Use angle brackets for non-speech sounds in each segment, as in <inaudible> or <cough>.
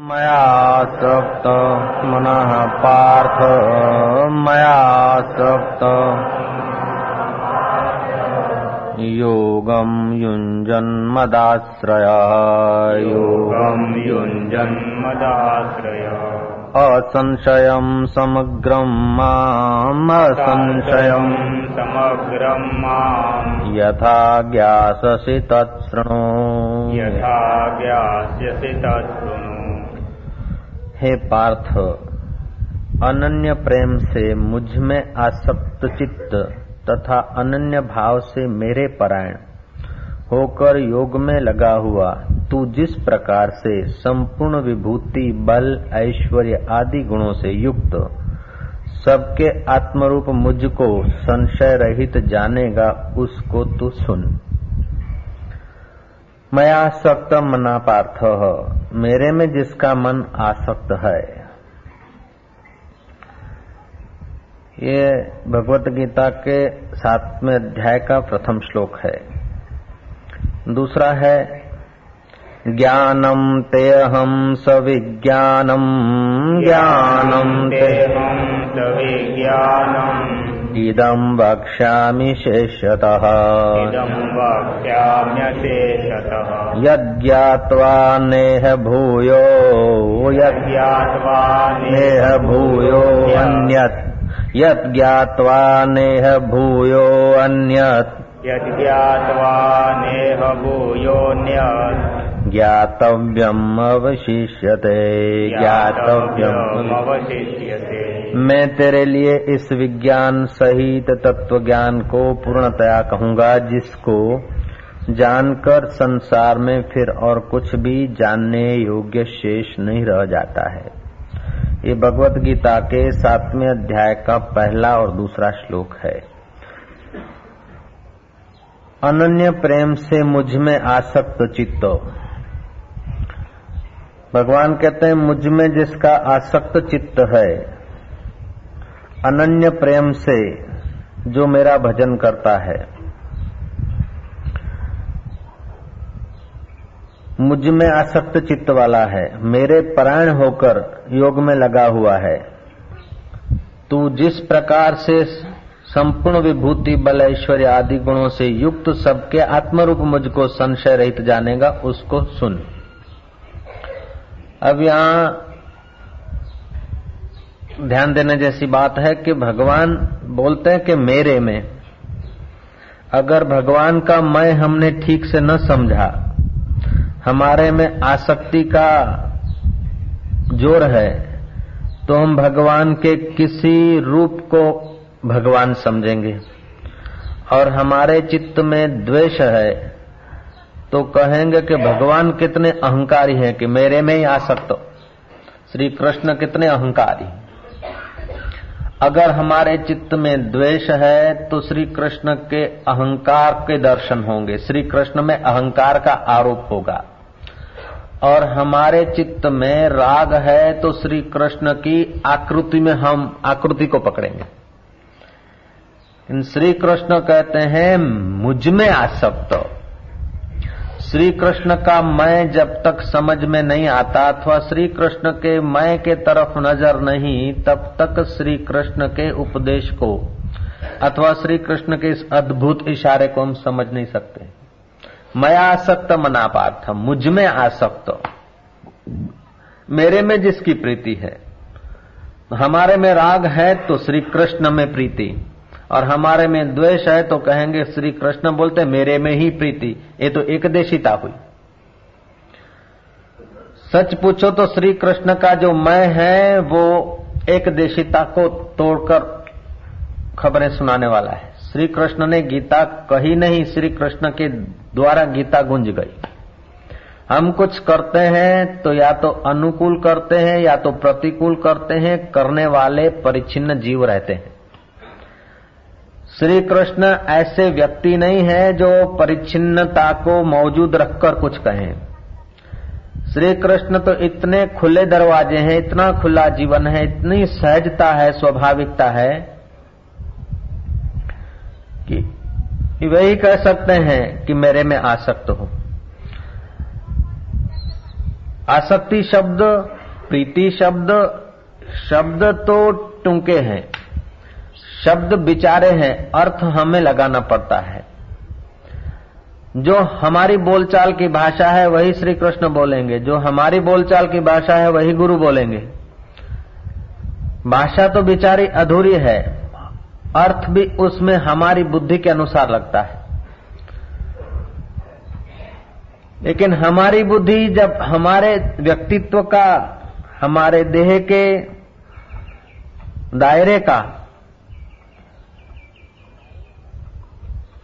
मयासक्त मनः पार्थ मयासक्त योगं युञ्जन्मदाश्रया। योगं युञ्जन्मदाश्रय। असंशयं समग्रं माम् असंशयम् समग्रं माम्। यथा ज्ञाससि तत्शृणु यथा ज्ञास्यसि तत्शृणु हे पार्थ, अनन्य प्रेम से मुझमें आसक्त चित्त तथा अनन्य भाव से मेरे परायण होकर योग में लगा हुआ, तू जिस प्रकार से संपूर्ण विभूति, बल, ऐश्वर्य आदि गुणों से युक्त, सबके आत्मरूप मुझको संशय रहित जानेगा, उसको तू सुन। मैं आसक्त मना पार्थ मेरे में जिसका मन आसक्त है। ये भगवत गीता के सातवें अध्याय का प्रथम श्लोक है। दूसरा है, ज्ञानम तेहम सविज्ञानम। ज्ञानम तेहं सविज्ञानम्। इदम वक्ष्यामि शेषतः। इदं वक्ष्याम्यशेषतः यज्ञात्वा नेह भूयो यज्ञ ज्ञात्वा नेह भूयो अन्यत्। यज्ञात्वा नेह भूयो अन्यत् यज्ञात्वा नेह भूयोऽन्यत् ज्ञातव्यम् अवशिष्यते ज्ञातव्यम् अवशिष्यते मैं तेरे लिए इस विज्ञान सहित तत्व ज्ञान को पूर्णतया कहूँगा जिसको जानकर संसार में फिर और कुछ भी जानने योग्य शेष नहीं रह जाता है। ये भगवत गीता के सातवें अध्याय का पहला और दूसरा श्लोक है। अनन्य प्रेम से मुझमें आसक्त चित्त। भगवान कहते हैं, मुझमें जिसका आसक्त चित्त है, अनन्य प्रेम से जो मेरा भजन करता है, मुझमें आसक्त चित्त वाला है, मेरे परायण होकर योग में लगा हुआ है। तू जिस प्रकार से संपूर्ण विभूति, बल, ऐश्वर्य आदि गुणों से युक्त सबके आत्मरूप मुझको संशय रहित जानेगा, उसको सुन। अब यहाँ ध्यान देने जैसी बात है कि भगवान बोलते हैं कि मेरे में, अगर भगवान का मैं हमने ठीक से न समझा, हमारे में आसक्ति का ज़ोर है तो हम भगवान के किसी रूप को भगवान समझेंगे। और हमारे चित्त में द्वेष है तो कहेंगे कि भगवान कितने अहंकारी हैं कि मेरे में ही आसक्त श्री कृष्ण कितने अहंकारी अगर हमारे चित्त में द्वेष है तो श्री कृष्ण के अहंकार के दर्शन होंगे। श्री कृष्ण में अहंकार का आरोप होगा। और हमारे चित्त में राग है तो श्री कृष्ण की आकृति में हम आकृति को पकड़ेंगे। श्री कृष्ण कहते हैं, मुझमें आसक्त श्री कृष्ण का मैं जब तक समझ में नहीं आता अथवा श्री कृष्ण के मैं के तरफ़ नज़र नहीं, तब तक श्री कृष्ण के उपदेश को अथवा श्री कृष्ण के इस अद्भुत इशारे को हम समझ नहीं सकते। मैं आसक्त मना पार्थ मुझमें आसक्त मेरे में जिसकी प्रीति है, हमारे में राग है तो श्री कृष्ण में प्रीति। और हमारे में द्वेष है तो कहेंगे, श्री कृष्ण बोलते, मेरे में ही प्रीति। ये तो एकदेशिता हुई। सच पूछो तो श्री कृष्ण का जो मैं है, वो एक देशिता को तोड़कर खबरें सुनाने वाला है। श्री कृष्ण ने गीता कही नहीं, श्री कृष्ण के द्वारा गीता गुंज गई। हम कुछ करते हैं तो या तो अनुकूल करते हैं, या तो प्रतिकूल करते हैं, करने वाले परिचिन्न जीव रहते हैं। श्री कृष्ण ऐसे व्यक्ति नहीं है जो परिच्छिन्नता को मौजूद रखकर कुछ कहें। श्री कृष्ण तो इतने खुले दरवाजे हैं, इतना खुला जीवन है, इतनी सहजता है, स्वाभाविकता है कि वही कह सकते हैं कि मेरे में आसक्त हो। आसक्ति शब्द, प्रीति शब्द शब्द तो टूके हैं। शब्द बिचारे हैं, अर्थ हमें लगाना पड़ता है। जो हमारी बोलचाल की भाषा है, वही श्री कृष्ण बोलेंगे। जो हमारी बोलचाल की भाषा है, वही गुरु बोलेंगे। भाषा तो बिचारी अधूरी है। अर्थ भी उसमें हमारी बुद्धि के अनुसार लगता है। लेकिन हमारी बुद्धि जब हमारे व्यक्तित्व का, हमारे देह के दायरे का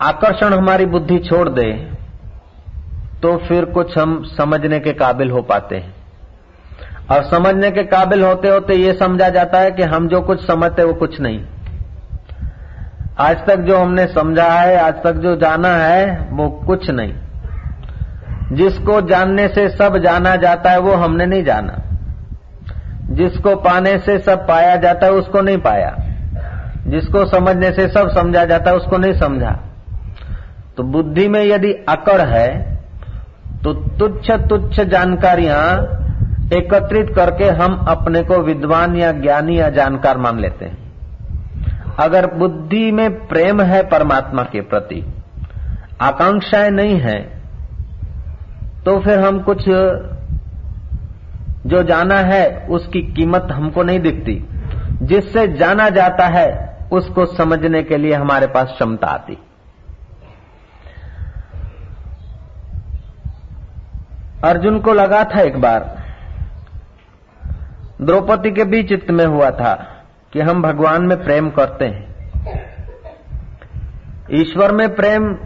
आकर्षण हमारी बुद्धि छोड़ दे तो फिर कुछ हम समझने के काबिल हो पाते हैं। और समझने के काबिल होते होते ये समझा जाता है कि हम जो कुछ समझते वो कुछ नहीं। आज तक जो हमने समझा है, आज तक जो जाना है, वो कुछ नहीं। जिसको जानने से सब जाना जाता है, वो हमने नहीं जाना। जिसको पाने से सब पाया जाता है, उसको नहीं पाया। जिसको समझने से सब समझा जाता है, उसको नहीं समझा। तो बुद्धि में यदि अकड़ है तो तुच्छ तुच्छ जानकारियाँ एकत्रित करके हम अपने को विद्वान या ज्ञानी या जानकार मान लेते हैं। अगर बुद्धि में प्रेम है परमात्मा के प्रति, आकांक्षाएँ नहीं है तो फिर हम कुछ जो जाना है, उसकी कीमत हमको नहीं दिखती। जिससे जाना जाता है, उसको समझने के लिए हमारे पास क्षमता आती। अर्जुन को लगा था एक बार। द्रौपदी के भी चित्त में हुआ था कि हम भगवान में प्रेम करते हैं। ईश्वर में प्रेम,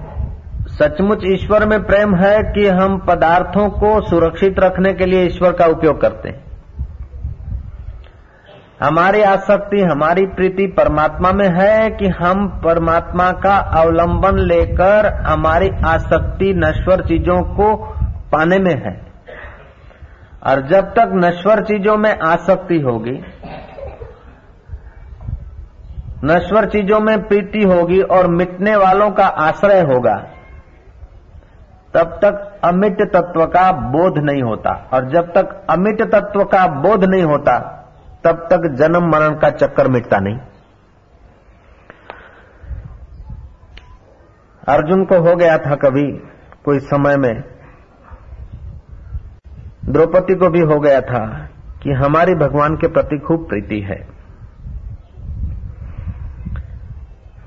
सचमुच ईश्वर में प्रेम है कि हम पदार्थों को सुरक्षित रखने के लिए ईश्वर का उपयोग करते हैं। हमारी आसक्ति, हमारी प्रीति परमात्मा में है कि हम परमात्मा का अवलंबन लेकर हमारी आसक्ति, नश्वर चीज़ों को पाने में है। और जब तक नश्वर चीज़ों में आसक्ति होगी, नश्वर चीज़ों में प्रीति होगी और मिटने वालों का आश्रय होगा, तब तक अमिट तत्व का बोध नहीं होता। और जब तक अमिट तत्व का बोध नहीं होता, तब तक जन्म मरण का चक्कर मिटता नहीं। अर्जुन को हो गया था कभी कोई समय में द्रौपदी को भी हो गया था कि हमारी भगवान के प्रति खूब प्रीति है।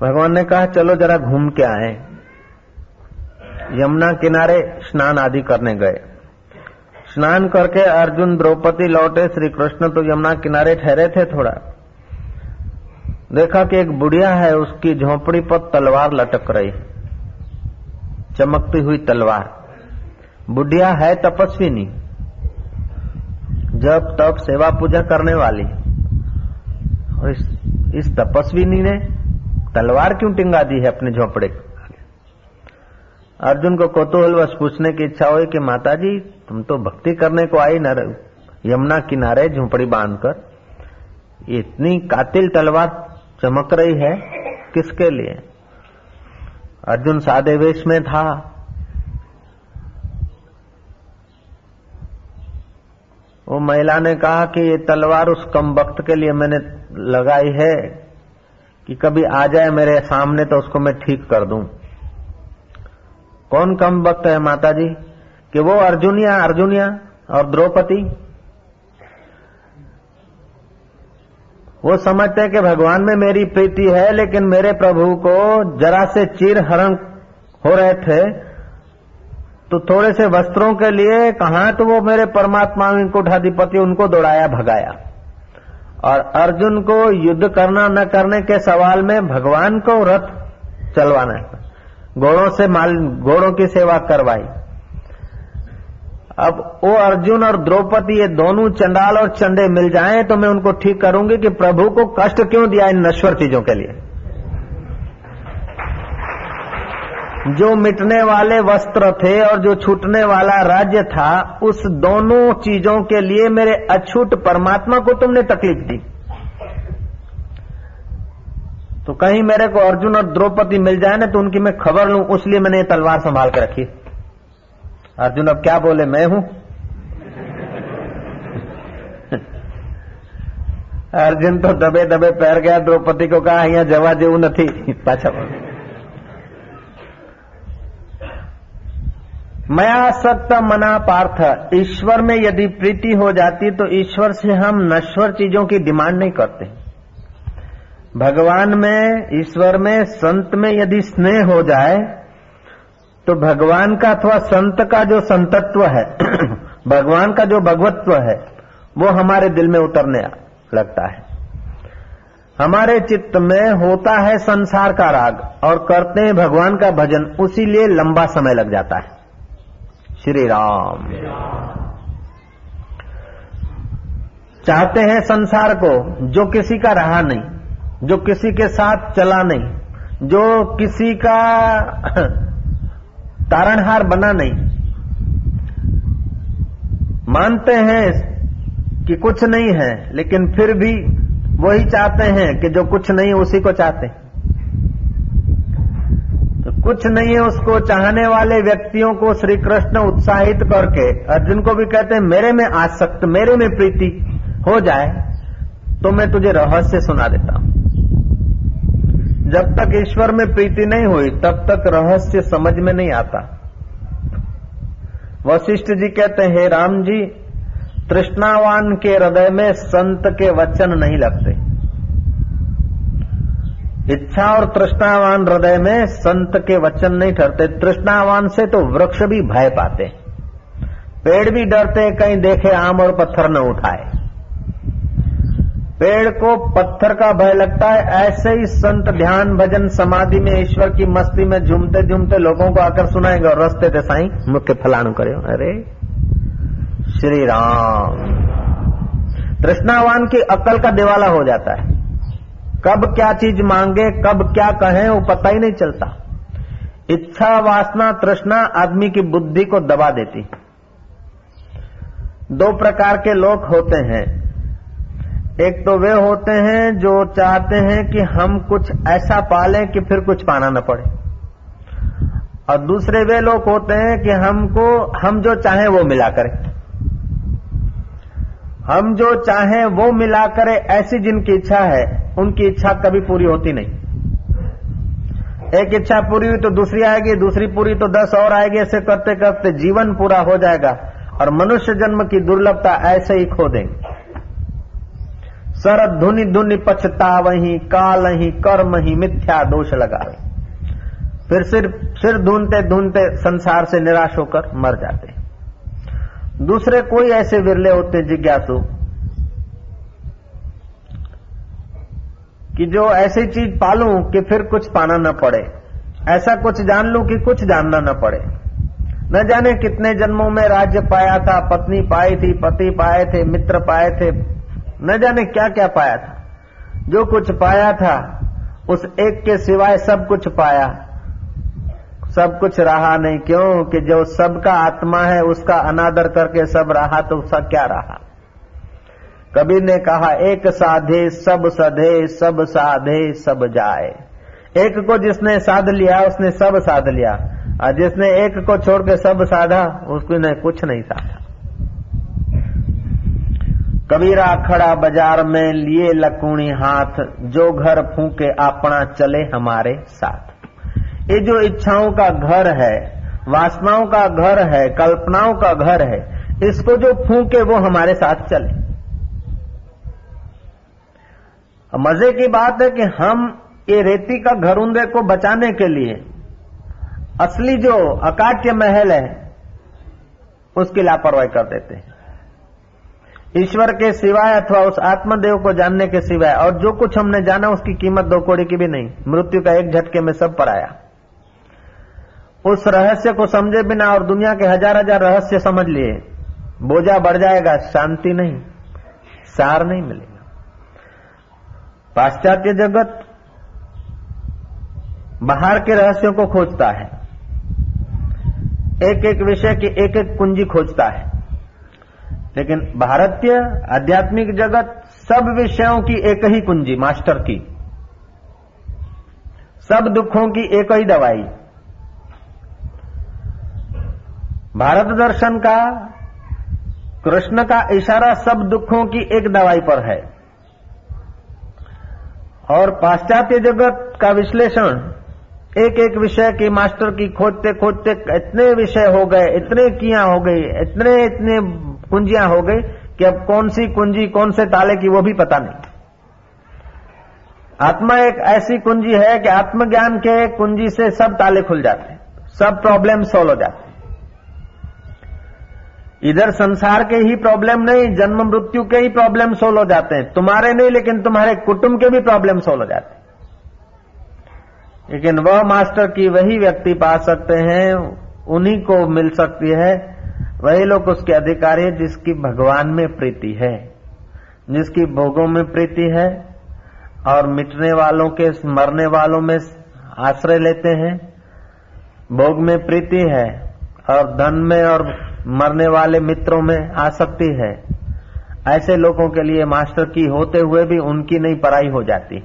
भगवान ने कहा, चलो जरा घूम के आए। यमुना किनारे स्नान आदि करने गए। स्नान करके अर्जुन, द्रौपदी लौटे श्री कृष्ण तो यमुना किनारे ठहरे थे थोड़ा। देखा कि एक बुढ़िया है, उसकी झोपड़ी पर तलवार लटक रही। चमकती हुई तलवार। बुढ़िया है तपस्वी नहीं जब तब सेवा पूजा करने वाली। और इस, इस तपस्विनी ने तलवार क्यों टिंगा दी है अपने झोपड़े अर्जुन को कौतूहलवश पूछने की इच्छा हुई कि माता जी तुम तो भक्ति करने को आई न यमुना किनारे झोपड़ी बांधकर इतनी कातिल तलवार चमक रही है किसके लिए? अर्जुन सादे वेश में था वो महिला ने कहा कि ये तलवार उस कम वक्त के लिए मैंने लगाई है कि कभी आ जाए मेरे सामने तो उसको मैं ठीक कर दूँ। कौन कम वक्त है माता जी कि वो अर्जुनिया अर्जुनिया और द्रौपदी? वो समझते हैं कि भगवान में मेरी प्रीति है, लेकिन मेरे प्रभु को जरा से चीर हरण हो रहे थे तो थोड़े से वस्त्रों के लिए कहा तो वो मेरे परमात्मा कुठाधिपति उनको दौड़ाया, भगाया। और अर्जुन को युद्ध करना न करने के सवाल में भगवान को रथ चलवाना है। घोड़ों से माल, घोड़ों की सेवा करवाई। अब वो अर्जुन और द्रौपदी ये दोनों चंडाल और चंडे मिल जाएँ तो मैं उनको ठीक करूँगी कि प्रभु को कष्ट क्यों दिया इन नश्वर चीज़ों के लिए? जो मिटने वाले वस्त्र थे और जो छूटने वाला राज्य था, उस दोनों चीज़ों के लिए मेरे अछूट परमात्मा को तुमने तकलीफ़ दी। तो कहीं मेरे को अर्जुन और द्रौपदी मिल जाए ना तो उनकी मैं खबर लू, उसलिए मैंने ये तलवार संभाल के रखी। अर्जुन, अब क्या बोले, मैं हूँ? <laughs> अर्जुन तो दबे दबे पैर गया, द्रौपदी को कहा, यहाँ जवा नहीं <laughs> पाचा बोले। मया सत्य मना पार्थ। ईश्वर में यदि प्रीति हो जाती तो ईश्वर से हम नश्वर चीज़ों की डिमांड नहीं करते। भगवान में, ईश्वर में, संत में यदि स्नेह हो जाए तो भगवान का अथवा संत का जो संतत्व है, <clears throat> भगवान का जो भगवत्व है, वो हमारे दिल में उतरने लगता है। हमारे चित्त में होता है संसार का राग, और करते हैं भगवान का भजन, उसी लिए लंबा समय लग जाता है। श्री राम चाहते हैं संसार को, जो किसी का रहा नहीं, जो किसी के साथ चला नहीं, जो किसी का <clears throat> तारणहार बना नहीं, मानते हैं कि कुछ नहीं है, लेकिन फिर भी वही चाहते हैं कि जो कुछ नहीं, उसी को चाहते हैं। कुछ नहीं है उसको चाहने वाले व्यक्तियों को श्री कृष्ण उत्साहित करके, अर्जुन को भी कहते हैं, मेरे में आसक्त, मेरे में प्रीति, हो जाए तो मैं तुझे रहस्य सुना देता हूँ। जब तक ईश्वर में प्रीति नहीं हुई, तब तक रहस्य समझ में नहीं आता। वशिष्ठ जी कहते हैं राम जी, तृष्णावान के हृदय में संत के वचन नहीं लगते। इच्छा और तृष्णावान हृदय में संत के वचन नहीं ठहरते। तृष्णावान से तो वृक्ष भी भय पाते। पेड़ भी डरते, कहीं देखे आम और पत्थर न उठाए। पेड़ को पत्थर का भय लगता है। ऐसे ही संत ध्यान भजन समाधि में ईश्वर की मस्ती में झूमते झूमते लोगों को आकर सुनाएँगे और रस्ते थे साई मुख्य फलाणु करे। अरे श्री राम तृष्णावान की अक्ल का दिवाला हो जाता है। कब क्या चीज़ मांगे, कब क्या कहें, वो पता ही नहीं चलता। इच्छा, वासना, तृष्णा आदमी की बुद्धि को दबा देती। दो प्रकार के लोग होते हैं। एक तो वे होते हैं जो चाहते हैं कि हम कुछ ऐसा पालें कि फिर कुछ पाना न पड़े। और दूसरे वे लोग होते हैं कि हमको, हम जो चाहें वो मिला करें। हम जो चाहें वो मिला करें ऐसी जिनकी इच्छा है, उनकी इच्छा कभी पूरी होती नहीं। एक इच्छा पूरी हुई तो दूसरी आएगी, दूसरी पूरी तो दस और आएगी, ऐसे करते करते जीवन पूरा हो जाएगा और मनुष्य जन्म की दुर्लभता ऐसे ही खो देंगे। सरद धुनि धुनि पछता वही काल ही कर्म ही मिथ्या दोष लगावे। फिर सिर सिर ढूंढते ढूंढते संसार से निराश होकर मर जाते दूसरे कोई ऐसे विरले होते जिज्ञासु कि जो ऐसी चीज़ पालूं कि फिर कुछ पाना न पड़े। ऐसा कुछ जान लूँ कि कुछ जानना न पड़े। न जाने कितने जन्मों में राज्य पाया था, पत्नी पाई थी, पति पाए थे, मित्र पाए थे। न जाने क्या क्या पाया था। जो कुछ पाया था, उस एक के सिवाय सब कुछ पाया। सब कुछ रहा नहीं। क्यों? कि जो सबका आत्मा है, उसका अनादर करके सब रहा तो उसका क्या रहा? कबीर ने कहा, एक साधे सब सधे, सब साधे सब जाए। एक को जिसने साध लिया, उसने सब साध लिया। और जिसने एक को छोड़ के सब साधा उसने कुछ नहीं साधा। कबीरा खड़ा बाज़ार में लिए लकूणी हाथ, जो घर फूके अपना चले हमारे साथ। ये जो इच्छाओं का घर है, वासनाओं का घर है, कल्पनाओं का घर है, इसको जो फूके वो हमारे साथ चले। मज़े की बात है कि हम ये रेती का घरुंदे को बचाने के लिए असली जो अकाट्य महल है, उसकी लापरवाही कर देते हैं। ईश्वर के सिवाय अथवा उस आत्मदेव को जानने के सिवाय और जो कुछ हमने जाना उसकी कीमत दो कोड़ी की भी नहीं। मृत्यु का एक झटके में सब पर आया उस रहस्य को समझे बिना और दुनिया के हज़ार हज़ार रहस्य समझ लिए, बोझा बढ़ जाएगा, शांति नहीं, सार नहीं मिलेगा। पाश्चात्य जगत बाहर के रहस्यों को खोजता है। एक एक विषय की एक एक कुंजी खोजता है। लेकिन भारतीय आध्यात्मिक जगत सब विषयों की एक ही कुंजी, मास्टर की। सब दुखों की एक ही दवाई। भारत दर्शन का, कृष्ण का इशारा सब दुखों की एक दवाई पर है। और पाश्चात्य जगत का विश्लेषण एक एक विषय की मास्टर की खोजते खोजते इतने विषय हो गए, इतने किया हो गई, इतने इतने कुंजियाँ हो गई कि अब कौन सी कुंजी, कौन से ताले की वो भी पता नहीं। आत्मा एक ऐसी कुंजी है कि आत्मज्ञान के कुंजी से सब ताले खुल जाते हैं, सब प्रॉब्लम सोल्व हो जाते हैं। इधर संसार के ही प्रॉब्लम नहीं, जन्म मृत्यु के ही प्रॉब्लम सोल्व हो जाते हैं। तुम्हारे नहीं, लेकिन तुम्हारे कुटुंब के भी प्रॉब्लम सोल्व हो जाते हैं। लेकिन वह मास्टर की वही व्यक्ति पा सकते हैं, उन्हीं को मिल सकती है। वही लोग उसके अधिकारी है, जिसकी भगवान में प्रीति है, जिसकी भोगों में प्रीति है, और मिटने वालों के, मरने वालों में आश्रय लेते हैं। भोग में प्रीति है, और धन में और मरने वाले मित्रों में आसक्ति है। ऐसे लोगों के लिए मास्टर की होते हुए भी उनकी नहीं पराई हो जाती।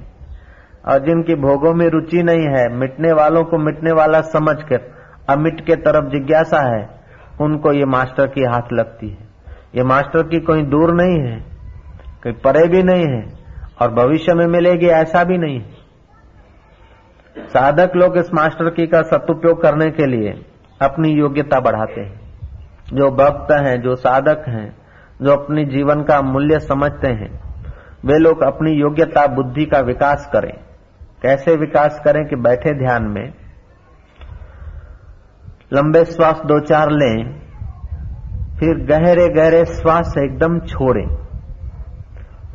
और जिनकी भोगों में रुचि नहीं है, मिटने वालों को मिटने वाला समझ कर अमिट के तरफ़ जिज्ञासा है, उनको ये मास्टर की हाथ लगती है। ये मास्टर की कोई दूर नहीं है, कोई परे भी नहीं है, और भविष्य में मिलेगी ऐसा भी नहीं है। साधक लोग इस मास्टर की का सदुपयोग करने के लिए अपनी योग्यता बढ़ाते हैं। जो भक्त हैं, जो साधक हैं, जो अपनी जीवन का मूल्य समझते हैं, वे लोग अपनी योग्यता, बुद्धि का विकास करें। कैसे विकास करें कि बैठे ध्यान में? लंबे श्वास दो चार लें, फिर गहरे गहरे श्वास एकदम छोड़ें।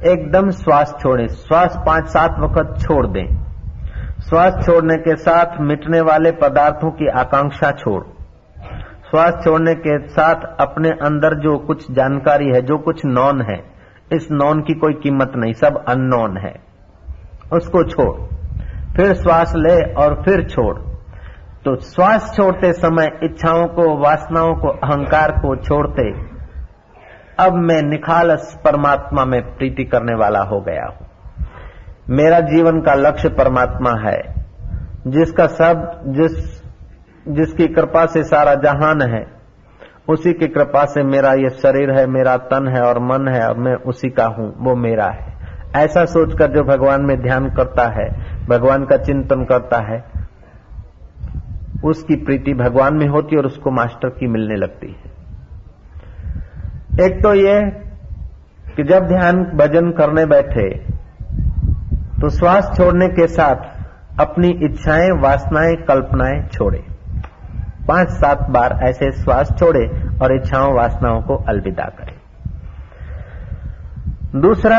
एकदम श्वास छोड़ें। श्वास पाँच सात वक्त छोड़ दें। श्वास छोड़ने के साथ मिटने वाले पदार्थों की आकांक्षा छोड़। श्वास छोड़ने के साथ अपने अंदर जो कुछ जानकारी है, जो कुछ नॉन है, इस नॉन की कोई कीमत नहीं, सब अननोन है। उसको छोड़, फिर श्वास ले और फिर छोड़। तो श्वास छोड़ते समय इच्छाओं को, वासनाओं को, अहंकार को छोड़ते, अब मैं निखालस परमात्मा में प्रीति करने वाला हो गया हूँ। मेरा जीवन का लक्ष्य परमात्मा है, जिसका सब, जिस जिसकी कृपा से सारा जहान है, उसी की कृपा से मेरा ये शरीर है, मेरा तन है और मन है, और मैं उसी का हूँ, वो मेरा है। ऐसा सोचकर जो भगवान में ध्यान करता है, भगवान का चिंतन करता है, उसकी प्रीति भगवान में होती और उसको मास्टर की मिलने लगती है। एक तो ये कि जब ध्यान भजन करने बैठे तो श्वास छोड़ने के साथ अपनी इच्छाएँ, वासनाएँ, कल्पनाएँ छोड़े। पाँच सात बार ऐसे श्वास छोड़े और इच्छाओं, वासनाओं को अलविदा करें। दूसरा,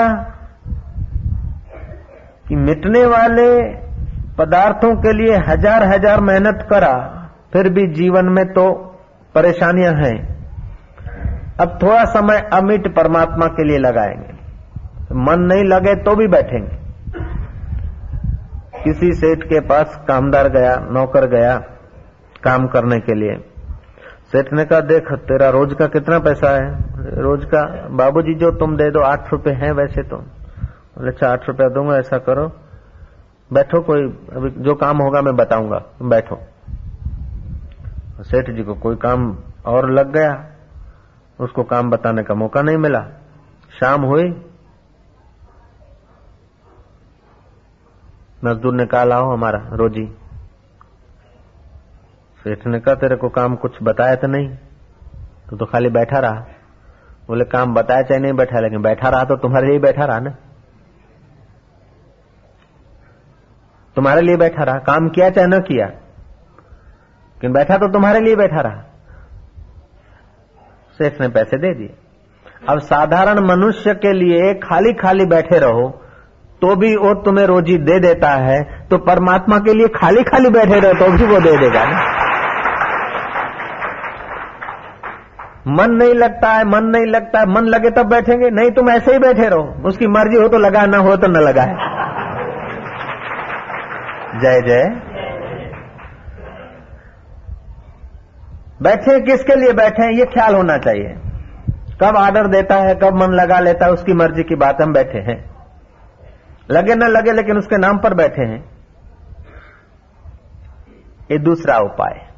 कि मिटने वाले पदार्थों के लिए हज़ार हज़ार मेहनत करा, फिर भी जीवन में तो परेशानियाँ हैं। अब थोड़ा समय अमिट परमात्मा के लिए लगाएँगे। मन नहीं लगे तो भी बैठेंगे। किसी सेठ के पास कामदार गया, नौकर गया काम करने के लिए। सेठ ने कहा, देख, तेरा रोज का कितना पैसा है? रोज का, बाबूजी, जो तुम दे दो, आठ रुपए हैं वैसे तो। बोले अच्छा आठ रुपया दूँगा, ऐसा करो। बैठो कोई, अभी जो काम होगा मैं बताऊँगा। बैठो। सेठ जी को कोई काम और लग गया। उसको काम बताने का मौका नहीं मिला। शाम हुई। मजदूर ने कहा, लाओ हमारा रोजी। सेठ ने कहा, तेरे को काम कुछ बताया तो नहीं? तो तो खाली बैठा रहा। बोले, काम बताया चाहे नहीं बैठा, लेकिन बैठा रहा तो तुम्हारे लिए बैठा रहा ना? तुम्हारे लिए बैठा रहा। काम किया चाहे न किया, लेकिन बैठा तो तुम्हारे लिए बैठा रहा। सेठ ने पैसे दे दिए। अब साधारण मनुष्य के लिए खाली खाली बैठे रहो तो भी वो तुम्हें रोजी दे देता है तो परमात्मा के लिए खाली खाली बैठे रहो तो भी वो दे देगा ना? मन नहीं लगता है, मन नहीं लगता है, मन लगे तब बैठेंगे, नहीं तुम ऐसे ही बैठे रहो। उसकी मर्ज़ी हो तो लगा, ना हो तो न लगाए जय जय। बैठे, किसके लिए बैठे हैं? ये ख्याल होना चाहिए। कब आर्डर देता है, कब मन लगा लेता है, उसकी मर्ज़ी की बात हम बैठे हैं। लगे न लगे, लेकिन उसके नाम पर बैठे हैं। ये दूसरा उपाय।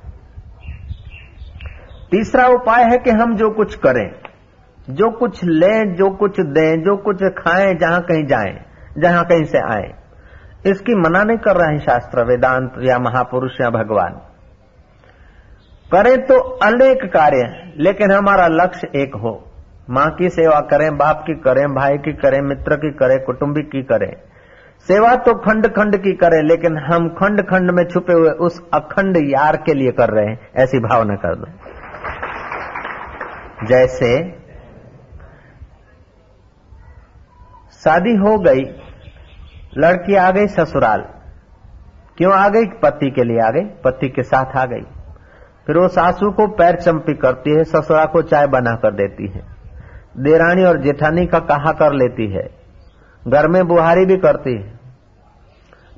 तीसरा उपाय है कि हम जो कुछ करें, जो कुछ लें, जो कुछ दें, जो कुछ खाएँ, जहाँ कहीं जाएँ, जहाँ कहीं से आए। इसकी मना नहीं कर रहे हैं शास्त्र, वेदांत या महापुरुष या भगवान। करें तो अनेक कार्य लेकिन हमारा लक्ष्य एक हो। माँ की सेवा करें, बाप की करें, भाई की करें, मित्र की करें कुटुंबिक की करें। सेवा तो खंड खंड की करें, लेकिन हम खंड खंड में छुपे हुए उस अखंड यार के लिए कर रहे हैं, ऐसी भावना कर दो। जैसे शादी हो गई, लड़की आ गई ससुराल। क्यों आ गई? पति के लिए आ गई, पति के साथ आ गई। फिर वो सासू को पैर चंपी करती है ससुरा को चाय बना कर देती है। देरानी और जेठानी का कहा कर लेती है। घर में बुहारी भी करती है।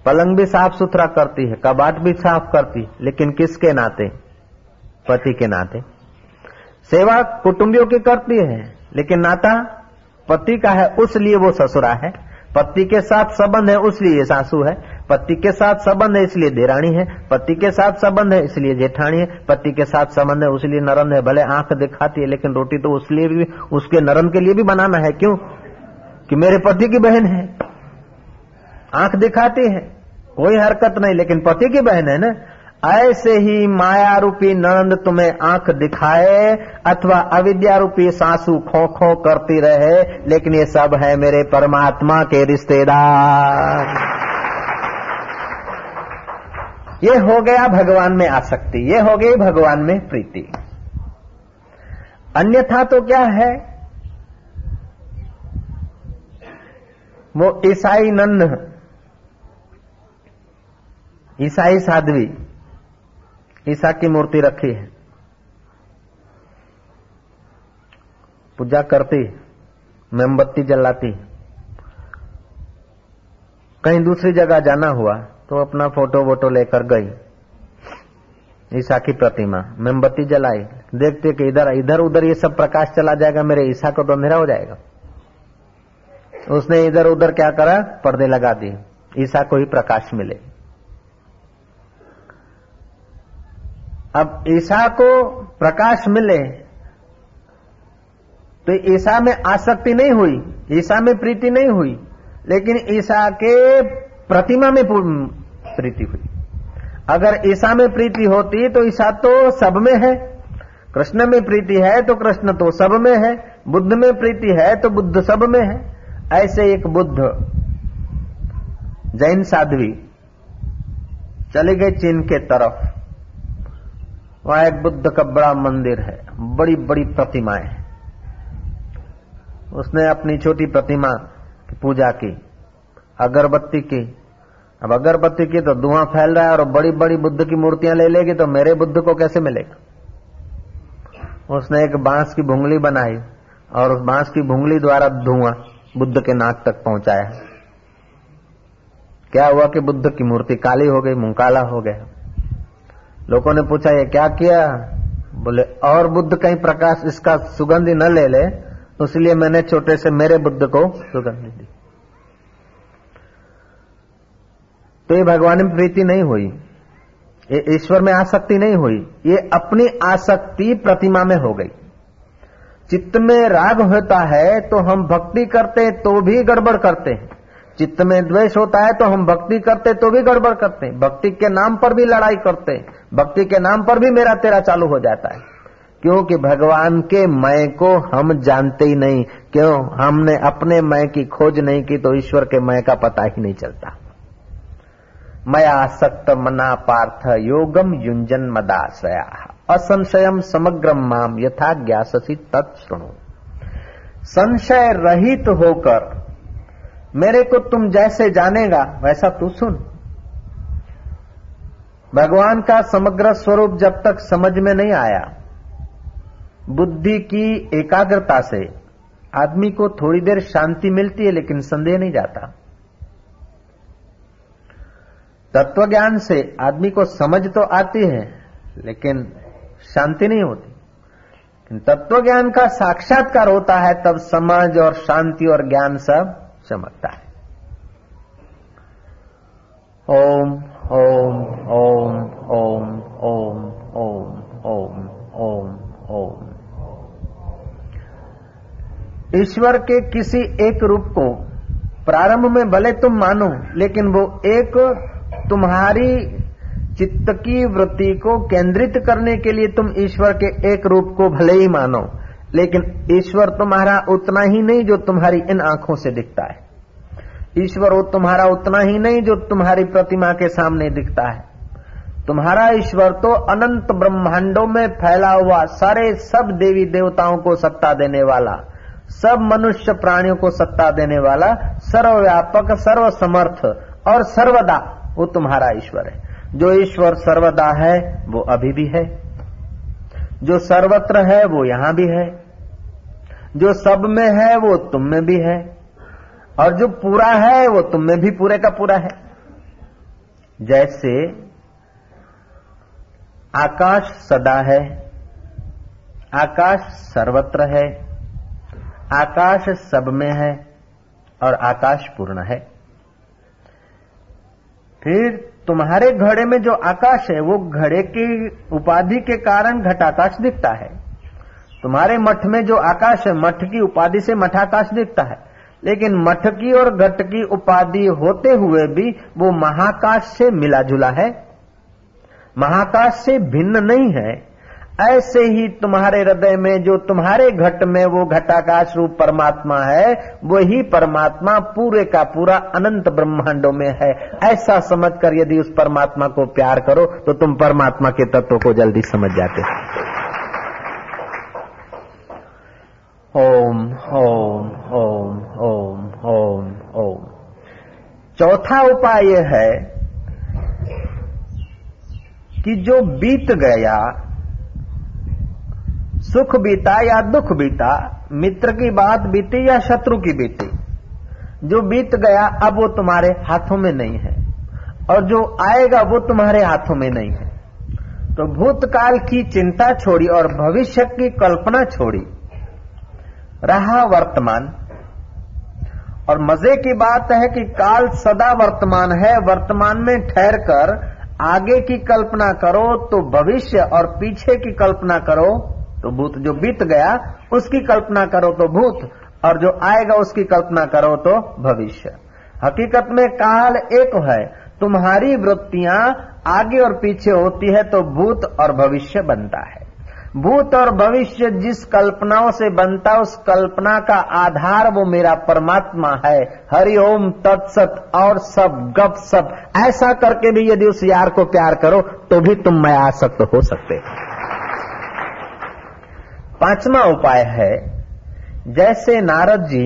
पलंग भी साफ़ सुथरा करती है, कबाट भी साफ़ करती है। लेकिन किसके नाते? पति के नाते। सेवा कुटुंबियों की करती है, लेकिन नाता पति का है, उसलिए वो ससुरा है। पति के साथ संबंध है, उसलिए सासू है। पति के साथ संबंध है, इसलिए देराणी है। पति के साथ संबंध है, इसलिए जेठानी है। पति के साथ संबंध है, उसलिए नरन है, भले आँख दिखाती है, लेकिन रोटी तो उसलिए भी, उसके नरन के लिए भी बनाना है। क्यों? कि मेरे पति की बहन है। आँख दिखाती है, कोई हरकत नहीं, लेकिन पति की बहन है ना? ऐसे ही माया रूपी नंद तुम्हें आँख दिखाए, अथवा अविद्या रूपी सासू खो खो करती रहे, लेकिन ये सब है मेरे परमात्मा के रिश्तेदार। ये हो गया भगवान में आसक्ति, ये हो गई भगवान में प्रीति। अन्यथा तो क्या है? वो ईसाई नन्न ईसाई साध्वी। ईसा की मूर्ति रखी है। पूजा करती, मोमबत्ती जलाती। कहीं दूसरी जगह जाना हुआ तो अपना फ़ोटो वोटो लेकर गई। ईसा की प्रतिमा, मोमबत्ती जलाई। देखते कि इधर इधर उधर ये सब प्रकाश चला जाएगा, मेरे ईसा को तो अंधेरा हो जाएगा। उसने इधर उधर क्या करा? पर्दे लगा दिए। ईसा को ही प्रकाश मिले। अब ईसा को प्रकाश मिले तो ईसा में आसक्ति नहीं हुई, ईसा में प्रीति नहीं हुई, लेकिन ईसा के प्रतिमा में प्रीति हुई। अगर ईसा में प्रीति होती तो ईसा तो सब में है। कृष्ण में प्रीति है तो कृष्ण तो सब में है। बुद्ध में प्रीति है तो बुद्ध सब में है। ऐसे एक बुद्ध, जैन साध्वी, चले गए चीन के तरफ़। वहाँ एक बुद्ध का बड़ा मंदिर है, बड़ी बड़ी प्रतिमाएँ उसने अपनी छोटी प्रतिमा की पूजा की, अगरबत्ती की। अब अगरबत्ती की तो धुआँ फैल रहा है और बड़ी बड़ी बुद्ध की मूर्तियाँ ले लेगी तो मेरे बुद्ध को कैसे मिलेगा? उसने एक बाँस की भुंगली बनाई और उस बाँस की भुंगली द्वारा धुआँ बुद्ध के नाक तक पहुँचाया। क्या हुआ कि बुद्ध की मूर्ति काली हो गई, मुँह काला हो गया? लोगों ने पूछा, ये क्या किया? बोले, और बुद्ध कहीं प्रकाश इसका सुगंध न ले ले इसलिए मैंने छोटे से मेरे बुद्ध को सुगंधी दी। तो ये भगवान में प्रीति नहीं हुई। ये ईश्वर में आसक्ति नहीं हुई। ये अपनी आसक्ति प्रतिमा में हो गई। चित्त में राग होता है तो हम भक्ति करते तो भी गड़बड़ करते हैं। चित्त में द्वेष होता है तो हम भक्ति करते तो भी गड़बड़ करते हैं। भक्ति के नाम पर भी लड़ाई करते हैं। भक्ति के नाम पर भी मेरा तेरा चालू हो जाता है। क्योंकि भगवान के मय को हम जानते ही नहीं, क्यों? हमने अपने मय की खोज नहीं की तो ईश्वर के मय का पता ही नहीं चलता। मैं आसक्त मना पार्थ योगम युंजन मदाश्रया असंशयम समग्र माम यथा ज्ञासी तत्णु संशय रहित होकर मेरे को तुम जैसे जानेगा, वैसा तू सुन। भगवान का समग्र स्वरूप जब तक समझ में नहीं आया, बुद्धि की एकाग्रता से आदमी को थोड़ी देर शांति मिलती है, लेकिन संदेह नहीं जाता। तत्व ज्ञान से आदमी को समझ तो आती है, लेकिन शांति नहीं होती। तत्व ज्ञान का साक्षात्कार होता है, तब समझ और शांति और ज्ञान सब चमकता है। ओम। ओम ओम ओम ओम ओम ओम ओम ओम ईश्वर के किसी एक रूप को प्रारंभ में भले तुम मानो, लेकिन वो एक तुम्हारी चित्त की वृत्ति को केंद्रित करने के लिए तुम ईश्वर के एक रूप को भले ही मानो, लेकिन ईश्वर तुम्हारा उतना ही नहीं जो तुम्हारी इन आँखों से दिखता है। ईश्वर वो तुम्हारा उतना ही नहीं जो तुम्हारी प्रतिमा के सामने दिखता है। तुम्हारा ईश्वर तो अनंत ब्रह्मांडों में फैला हुआ सारे सब देवी देवताओं को सत्ता देने वाला, सब मनुष्य प्राणियों को सत्ता देने वाला, सर्वव्यापक सर्व समर्थ और सर्वदा वो तुम्हारा ईश्वर है। जो ईश्वर सर्वदा है, वो अभी भी है। जो सर्वत्र है, वो यहाँ भी है। जो सब में है, वो तुम में भी है। और जो पूरा है, वो तुम में भी पूरे का पूरा है। जैसे आकाश सदा है, आकाश सर्वत्र है, आकाश सब में है और आकाश पूर्ण है। फिर तुम्हारे घड़े में जो आकाश है, वो घड़े की उपाधि के कारण घटाकाश दिखता है। तुम्हारे मठ में जो आकाश है, मठ की उपाधि से मठाकाश दिखता है। लेकिन मठ की और घट की उपाधि होते हुए भी वो महाकाश से मिला जुला है। महाकाश से भिन्न नहीं है। ऐसे ही तुम्हारे हृदय में जो तुम्हारे घट में वो घटाकाश रूप परमात्मा है, वही परमात्मा पूरे का पूरा अनंत ब्रह्मांडों में है। ऐसा समझकर यदि उस परमात्मा को प्यार करो तो तुम परमात्मा के तत्व को जल्दी समझ जाते ओम ओम ओम ओम। ओम ओम चौथा उपाय यह है कि जो बीत गया सुख बीता या दुख बीता मित्र की बात बीती या शत्रु की बीती जो बीत गया अब वो तुम्हारे हाथों में नहीं है और जो आएगा वो तुम्हारे हाथों में नहीं है तो भूतकाल की चिंता छोड़ी और भविष्य की कल्पना छोड़ी रहा वर्तमान और मज़े की बात है कि काल सदा वर्तमान है, वर्तमान में ठहर कर आगे की कल्पना करो तो भविष्य और पीछे की कल्पना करो तो भूत जो बीत गया, उसकी कल्पना करो तो भूत और जो आएगा उसकी कल्पना करो तो भविष्य। हकीकत में काल एक है, तुम्हारी वृत्तियाँ आगे और पीछे होती है तो भूत और भविष्य बनता है। भूत और भविष्य जिस कल्पनाओं से बनता, उस कल्पना का आधार वो मेरा परमात्मा है। हरिओम तत्सत और सब, गप सब ऐसा करके भी यदि उस यार को प्यार करो तो भी तुम मैं आसक्त हो सकते। पांचवा उपाय है, जैसे नारद जी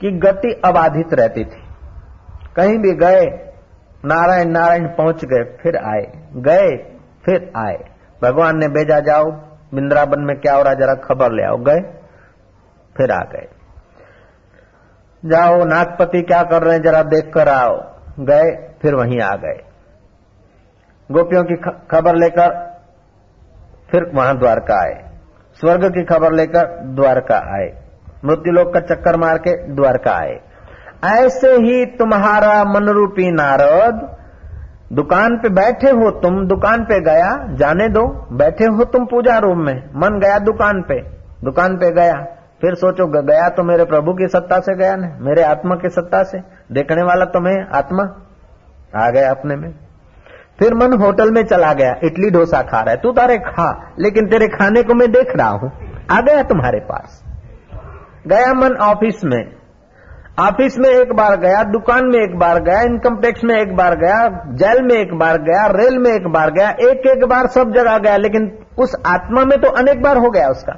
की गति अबाधित रहती थी। कहीं भी गए, नारायण नारायण पहुँच गए, फिर आए। गए फिर आए। भगवान ने भेजा, जाओ बिंद्रावन में क्या हो रहा जरा खबर ले आओ। गए, फिर आ गए। जाओ, नागपति क्या कर रहे हैं, जरा देख कर आओ। गए, फिर वहीं आ गए। गोपियों की खबर लेकर फिर वहाँ द्वारका आए। स्वर्ग की खबर लेकर द्वारका आए। मृत्युलोक का चक्कर मार के द्वारका आए। ऐसे ही तुम्हारा मनरूपी नारद दुकान पे बैठे हो तुम, दुकान पे गया, जाने दो, बैठे हो तुम पूजा रूम में, मन गया दुकान पे दुकान पे गया, फिर सोचो गया तो मेरे प्रभु की सत्ता से गया ना, मेरे आत्मा की सत्ता से, देखने वाला तो आत्मा, आ गया अपने में। फिर मन होटल में चला गया, इडली डोसा खा रहा है, तू तारे खा, लेकिन तेरे खाने को मैं देख रहा हूँ, आ गया तुम्हारे पास। गया मन ऑफ़िस में ऑफ़िस में एक बार गया, दुकान में एक बार गया इनकम टैक्स में एक बार गया जेल में एक बार गया रेल में एक बार गया एक एक बार सब जगह गया, लेकिन उस आत्मा में तो अनेक बार हो गया उसका।